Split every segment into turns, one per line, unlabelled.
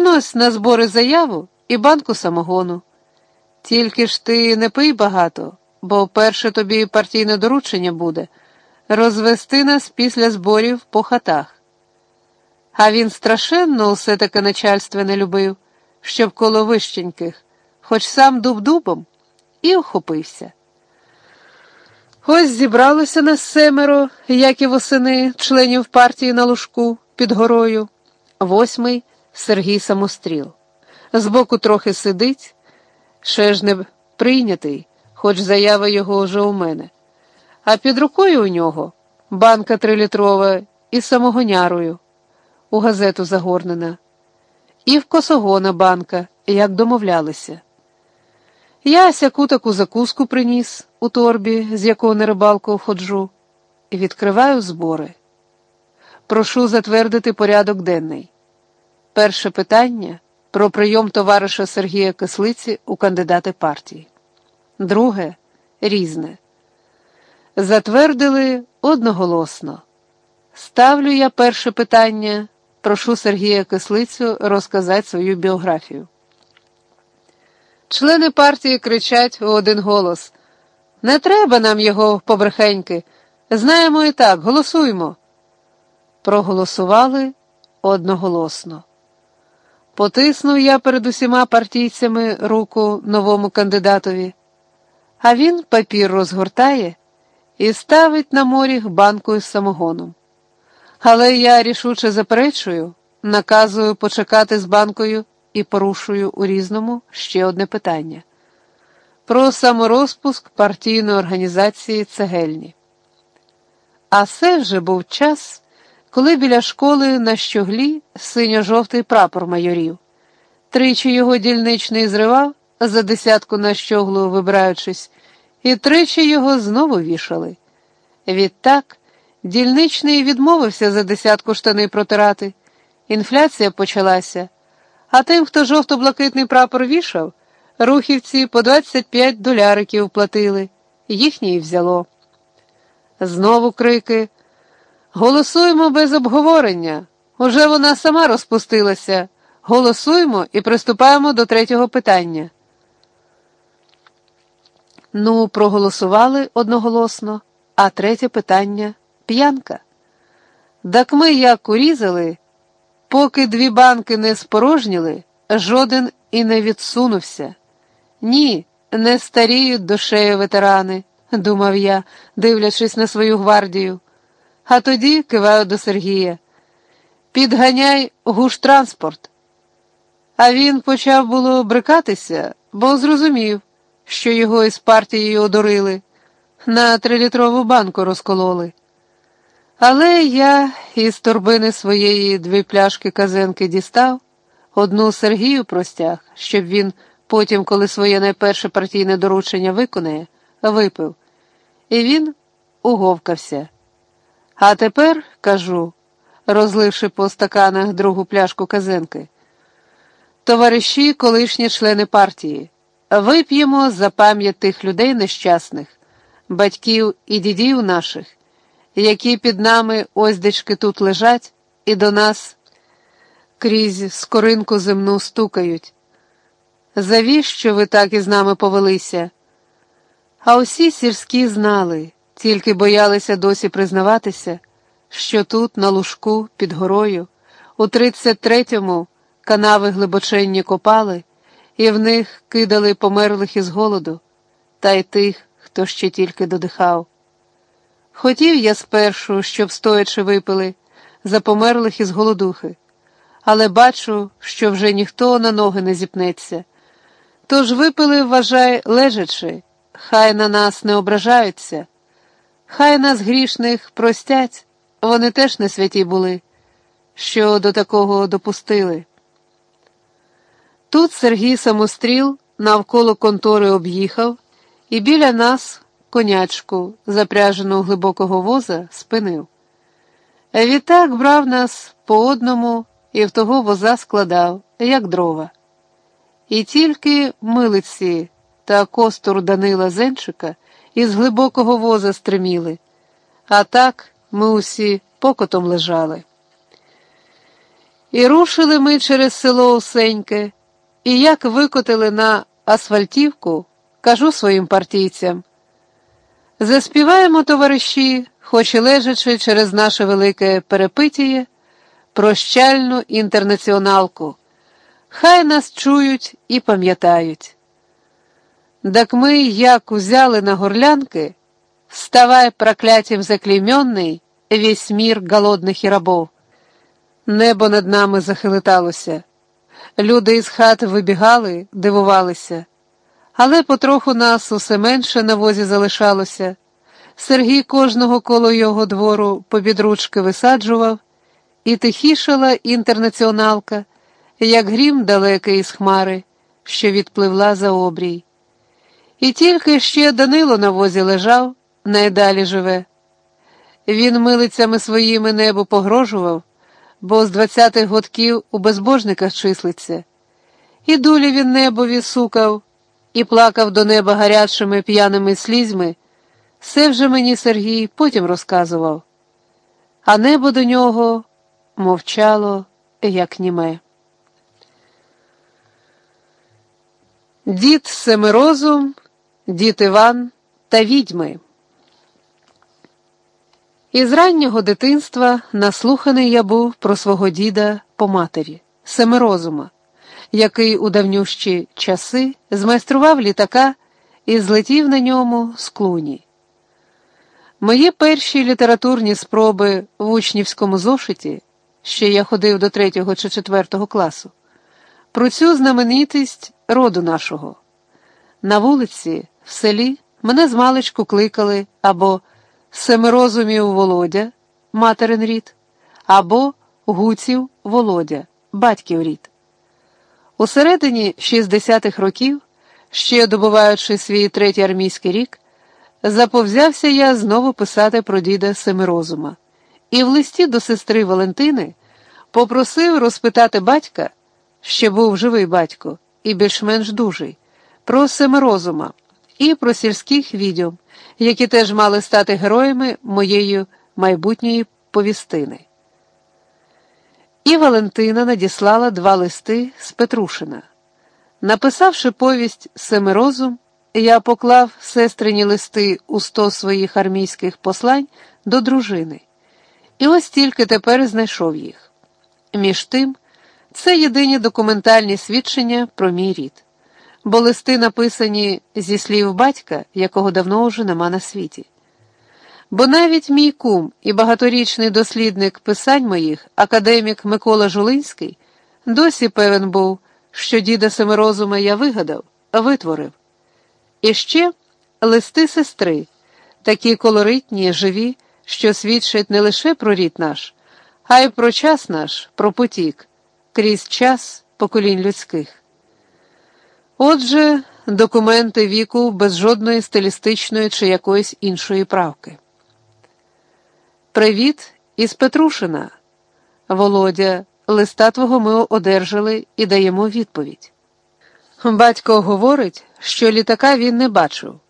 Принось на збори заяву і банку самогону. Тільки ж ти не пий багато, бо перше тобі партійне доручення буде розвести нас після зборів по хатах. А він страшенно усе таке начальство не любив, щоб коло вищеньких, хоч сам дуб дубом, і охопився. Ось зібралося нас семеро, як і восени, членів партії на лужку під горою, восьмий Сергій Самостріл. Збоку трохи сидить, ще ж не прийнятий, хоч заява його вже у мене. А під рукою у нього банка трилітрова із самогонярою, у газету загорнена, і в косогона банка, як домовлялися. Я сяку таку закуску приніс у торбі, з якого на рибалку входжу, і відкриваю збори. Прошу затвердити порядок денний. Перше питання про прийом товариша Сергія Кислиці у кандидати партії. Друге різне. Затвердили одноголосно. Ставлю я перше питання. Прошу Сергія Кислицю розказати свою біографію. Члени партії кричать у один голос: Не треба нам його побрехеньки. Знаємо і так, голосуймо. Проголосували одноголосно. Потиснув я перед усіма партійцями руку новому кандидатові, а він папір розгортає і ставить на моріг банку з самогоном. Але я рішуче заперечую, наказую почекати з банкою і порушую у різному ще одне питання про саморозпуск партійної організації Цегельні. А це вже був час, коли біля школи на щоглі синьо-жовтий прапор майорів. Тричі його дільничний зривав, за десятку на щоглу вибираючись, і тричі його знову вішали. Відтак дільничний відмовився за десятку штани протирати. Інфляція почалася. А тим, хто жовто-блакитний прапор вішав, рухівці по 25 доляриків платили, їхнє взяло. Знову крики. Голосуємо без обговорення. Уже вона сама розпустилася. Голосуємо і приступаємо до третього питання. Ну, проголосували одноголосно, а третє питання п'янка. Так ми як урізали. Поки дві банки не спорожніли, жоден і не відсунувся. Ні, не старіють душею ветерани, думав я, дивлячись на свою гвардію. А тоді киваю до Сергія. Підганяй гуштранспорт. А він почав було брикатися, бо зрозумів, що його із партією одурили, на трилітрову банку розкололи. Але я із торбини своєї дві пляшки казенки дістав, одну Сергію простяг, щоб він потім, коли своє найперше партійне доручення виконає, випив, і він уговкався. А тепер, кажу, розливши по стаканах другу пляшку казенки, товариші, колишні члени партії, вип'ємо за пам'ять тих людей нещасних, батьків і дідів наших які під нами оздечки тут лежать, і до нас крізь скоринку земну стукають. Завіщо ви так із нами повелися? А усі сільські знали, тільки боялися досі признаватися, що тут, на лужку, під горою, у 33-му канави глибоченні копали, і в них кидали померлих із голоду, та й тих, хто ще тільки додихав. Хотів я спершу, щоб стоячи випили, за померлих із голодухи, але бачу, що вже ніхто на ноги не зіпнеться. Тож випили, вважай, лежачи, хай на нас не ображаються, хай нас грішних простять, вони теж не святі були, що до такого допустили. Тут Сергій самостріл навколо контори об'їхав, і біля нас конячку, запряжену глибокого воза, спинив. Відтак брав нас по одному і в того воза складав, як дрова. І тільки милиці та костур Данила Зенчика із глибокого воза стриміли, а так ми усі покотом лежали. І рушили ми через село Усеньке, і як викотили на асфальтівку, кажу своїм партійцям. Заспіваємо, товариші, хоч і лежачи через наше велике перепитіє, прощальну інтернаціоналку. Хай нас чують і пам'ятають. Так ми, як узяли на горлянки, вставай, проклятием заклейменный, весь мир голодних і рабов. Небо над нами захилиталося. Люди із хат вибігали, дивувалися, але потроху нас усе менше на возі залишалося. Сергій кожного коло його двору побідручки висаджував, і тихішала інтернаціоналка, як грім далекий із хмари, що відпливла за обрій. І тільки ще Данило на возі лежав, найдалі живе. Він милицями своїми небу погрожував бо з двадцятих годків у безбожниках числиться. І дулі він небові сукав, і плакав до неба гарячими п'яними слізьми. Все вже мені Сергій потім розказував, а небо до нього мовчало, як німе. Дід Семирозум, дід Іван та відьми. Із раннього дитинства наслуханий я був про свого діда по матері, Семирозума, який у давнющі часи змайстрував літака і злетів на ньому з клуні. Мої перші літературні спроби в учнівському зошиті, ще я ходив до третього чи четвертого класу, про цю знаменитість роду нашого. На вулиці, в селі мене з маличку кликали або Семирозумів Володя, материн рід, або Гуців Володя, батьків рід. У середині 60-х років, ще добуваючи свій третій армійський рік, заповзявся я знову писати про діда Семирозума, і в листі до сестри Валентини попросив розпитати батька, ще був живий батько і більш-менш дужий, про Семирозума і про сільських відьом які теж мали стати героями моєї майбутньої повістини. І Валентина надіслала два листи з Петрушина. Написавши повість Семирозум, я поклав сестрині листи у сто своїх армійських послань до дружини, і ось тільки тепер знайшов їх. Між тим, це єдині документальні свідчення про мій рід бо листи написані зі слів батька, якого давно уже нема на світі. Бо навіть мій кум і багаторічний дослідник писань моїх, академік Микола Жулинський, досі певен був, що діда Семирозума я вигадав, витворив. І ще листи сестри, такі колоритні, живі, що свідчать не лише про рід наш, а й про час наш, про потік, крізь час поколінь людських. Отже, документи віку без жодної стилістичної чи якоїсь іншої правки. Привіт із Петрушина. Володя, листа твого ми одержали і даємо відповідь. Батько говорить, що літака він не бачив,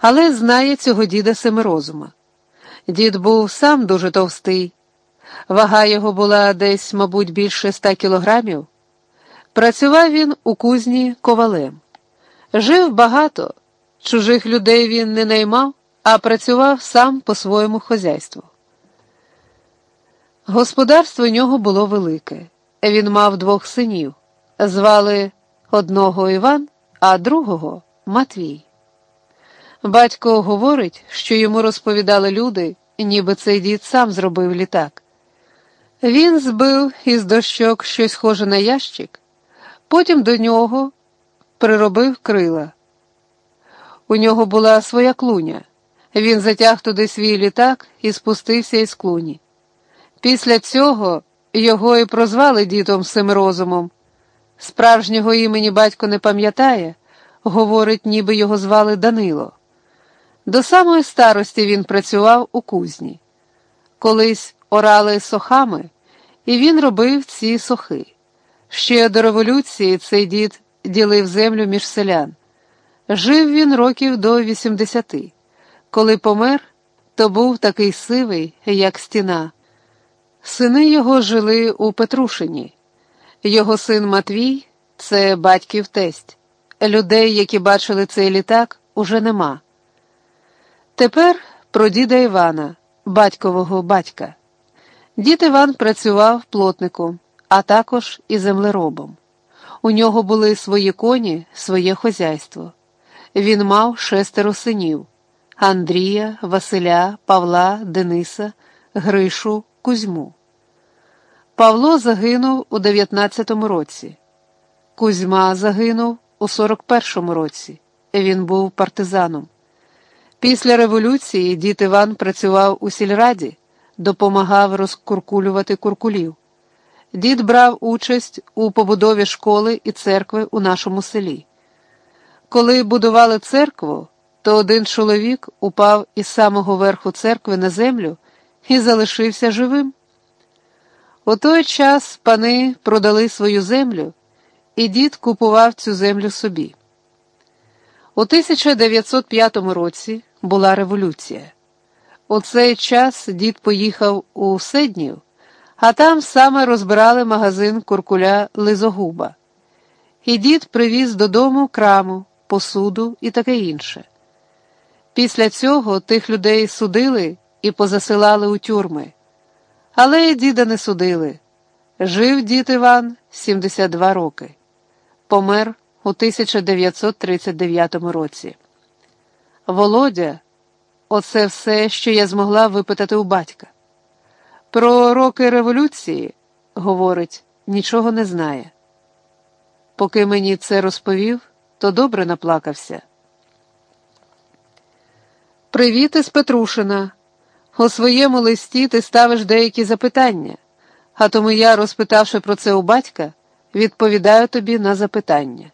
але знає цього діда Семирозума. Дід був сам дуже товстий, вага його була десь, мабуть, більше ста кілограмів. Працював він у кузні ковалем. Жив багато, чужих людей він не наймав, а працював сам по своєму хозяйству. Господарство у нього було велике. Він мав двох синів. Звали одного Іван, а другого Матвій. Батько говорить, що йому розповідали люди, ніби цей дід сам зробив літак. Він збив із дощок щось схоже на ящик. Потім до нього приробив крила. У нього була своя клуня. Він затяг туди свій літак і спустився із клуні. Після цього його і прозвали дітом Семирозумом. Справжнього імені батько не пам'ятає, говорить, ніби його звали Данило. До самої старості він працював у кузні. Колись орали сохами, і він робив ці сохи. Ще до революції цей дід ділив землю між селян. Жив він років до 80. Коли помер, то був такий сивий, як стіна. Сини його жили у Петрушині, Його син Матвій це батьків тесть. Людей, які бачили цей літак, уже нема. Тепер про діда Івана, батькового батька. Дід Іван працював плотником, а також і землеробом. У нього були свої коні, своє хозяйство. Він мав шестеро синів Андрія, Василя, Павла, Дениса, Гришу, Кузьму. Павло загинув у 19-му році. Кузьма загинув у 41-му році. Він був партизаном. Після революції дід Іван працював у сільраді, допомагав розкуркулювати куркулів. Дід брав участь у побудові школи і церкви у нашому селі. Коли будували церкву, то один чоловік упав із самого верху церкви на землю і залишився живим. У той час пани продали свою землю, і дід купував цю землю собі. У 1905 році була революція. У цей час дід поїхав у Седнів, а там саме розбирали магазин куркуля Лизогуба. І дід привіз додому краму, посуду і таке інше. Після цього тих людей судили і позасилали у тюрми. Але діда не судили. Жив дід Іван 72 роки, помер у 1939 році. Володя, оце все, що я змогла випитати у батька. Про роки революції, говорить, нічого не знає. Поки мені це розповів, то добре наплакався. Привіт із Петрушина. У своєму листі ти ставиш деякі запитання, а тому я, розпитавши про це у батька, відповідаю тобі на запитання.